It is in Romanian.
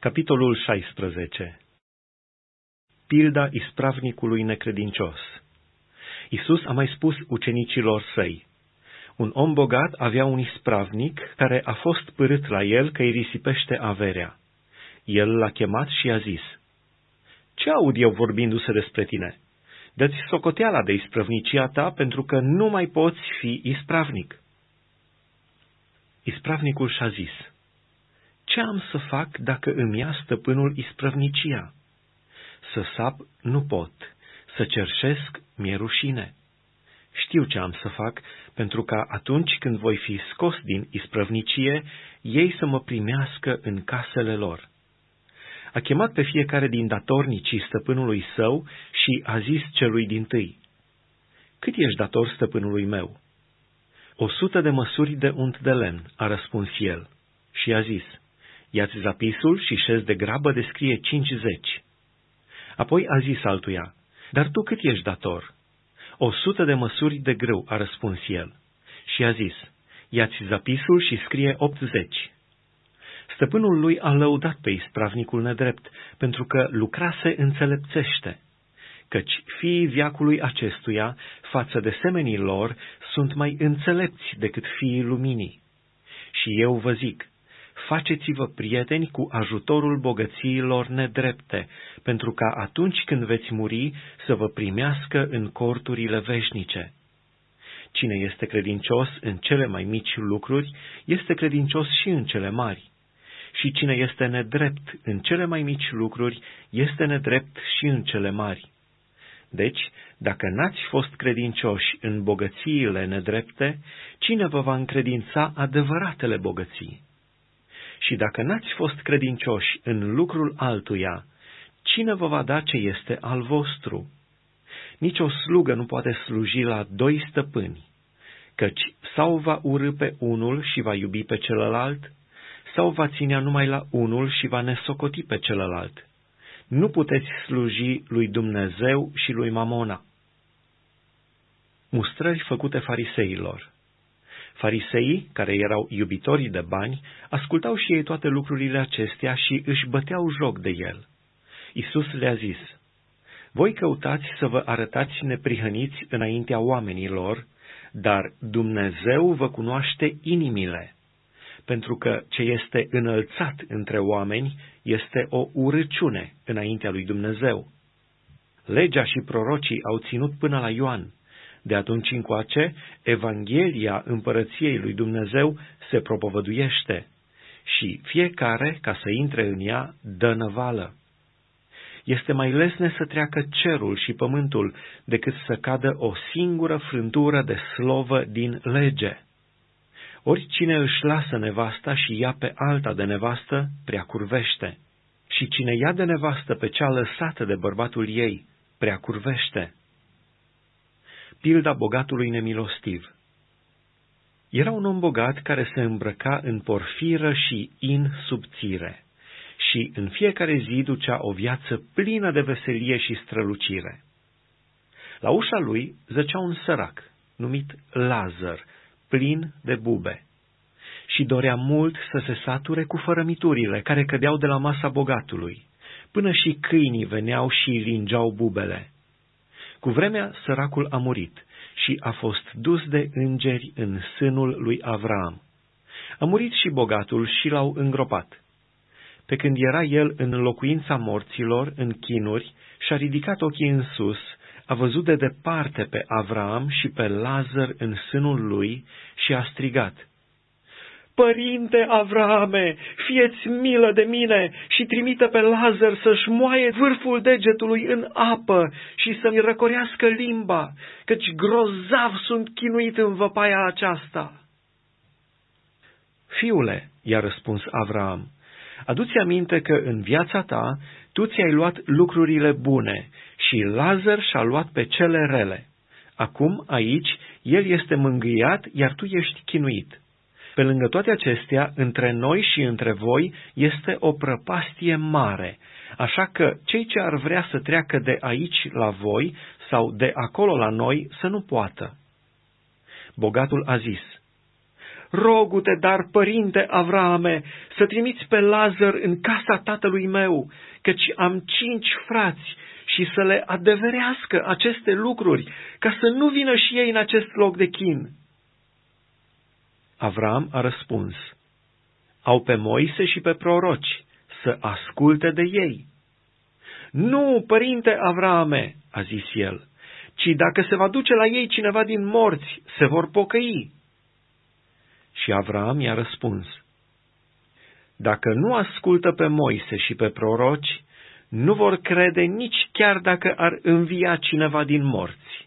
Capitolul 16 Pilda ispravnicului necredincios Isus a mai spus ucenicilor săi, Un om bogat avea un ispravnic care a fost părât la el că îi risipește averea. El l-a chemat și a zis, Ce aud eu vorbindu-se despre tine? Dă-ți socoteala de ispravnicia ta pentru că nu mai poți fi ispravnic. Ispravnicul și-a zis, ce am să fac dacă îmi ia stăpânul isprăvnicia? Să sap nu pot, să cerșesc mi-e rușine. Știu ce am să fac, pentru ca atunci când voi fi scos din isprăvnicie, ei să mă primească în casele lor. A chemat pe fiecare din datornicii stăpânului său și a zis celui din tâi, Cât ești dator stăpânului meu?" O sută de măsuri de unt de lemn, a răspuns el, și a zis, Ia-ți zapisul și șez de grabă descrie cincizeci. Apoi a zis altuia, Dar tu cât ești dator? O sută de măsuri de grâu, a răspuns el. Și a zis, Ia-ți zapisul și scrie optzeci. Stăpânul lui a lăudat pe ispravnicul nedrept, pentru că lucrase înțelepțește, căci fiii viacului acestuia, față de semenii lor, sunt mai înțelepți decât fiii luminii. Și eu vă zic, faceți-vă prieteni cu ajutorul bogățiilor nedrepte, pentru ca atunci când veți muri să vă primească în corturile veșnice. Cine este credincios în cele mai mici lucruri, este credincios și în cele mari. Și cine este nedrept în cele mai mici lucruri, este nedrept și în cele mari. Deci, dacă n-ați fost credincioși în bogățiile nedrepte, cine vă va încredința adevăratele bogății? Și dacă n-ați fost credincioși în lucrul altuia, cine vă va da ce este al vostru? Nici o slugă nu poate sluji la doi stăpâni, căci sau va urâ pe unul și va iubi pe celălalt, sau va ținea numai la unul și va nesocoti pe celălalt. Nu puteți sluji lui Dumnezeu și lui Mamona. Mustrări făcute fariseilor Fariseii, care erau iubitorii de bani, ascultau și ei toate lucrurile acestea și își băteau joc de el. Isus le-a zis, Voi căutați să vă arătați neprihăniți înaintea oamenilor, dar Dumnezeu vă cunoaște inimile, pentru că ce este înălțat între oameni este o urăciune înaintea lui Dumnezeu. Legea și prorocii au ținut până la Ioan, de atunci încoace, Evanghelia împărăției lui Dumnezeu se propovăduiește și fiecare, ca să intre în ea, dă năvală. Este mai lesne să treacă cerul și pământul decât să cadă o singură frântură de slovă din lege. Oricine își lasă nevasta și ia pe alta de nevastă, prea curvește. Și cine ia de nevastă pe cea lăsată de bărbatul ei, prea curvește pilda bogatului nemilostiv. Era un om bogat care se îmbrăca în porfiră și in subțire și în fiecare zi ducea o viață plină de veselie și strălucire. La ușa lui zăcea un sărac, numit Lazar, plin de bube, și dorea mult să se sature cu fărămiturile care cădeau de la masa bogatului, până și câinii veneau și lingeau bubele. Cu vremea, săracul a murit și a fost dus de îngeri în sânul lui Avram. A murit și bogatul și l-au îngropat. Pe când era el în locuința morților, în chinuri, și-a ridicat ochii în sus, a văzut de departe pe Avram și pe Lazar în sânul lui și a strigat, Părinte Avrame, fieți milă de mine și trimite pe Lazar să-și moaie vârful degetului în apă și să-mi răcorească limba, căci grozav sunt chinuit în văpaia aceasta. Fiule, i-a răspuns Avram, adu-ți aminte că în viața ta tu ți-ai luat lucrurile bune și Lazar și-a luat pe cele rele. Acum, aici, el este mângâiat, iar tu ești chinuit. Pe lângă toate acestea, între noi și între voi este o prăpastie mare, așa că cei ce ar vrea să treacă de aici la voi sau de acolo la noi să nu poată. Bogatul a zis, rogu-te, dar, părinte Avrame, să trimiți pe Lazar în casa tatălui meu, căci am cinci frați și să le adeverească aceste lucruri, ca să nu vină și ei în acest loc de chin. Avram a răspuns, au pe Moise și pe proroci, să asculte de ei. Nu, părinte Avrame, a zis el, ci dacă se va duce la ei cineva din morți, se vor pocăi. Și Avram i-a răspuns, Dacă nu ascultă pe Moise și pe proroci, nu vor crede nici chiar dacă ar învia cineva din morți.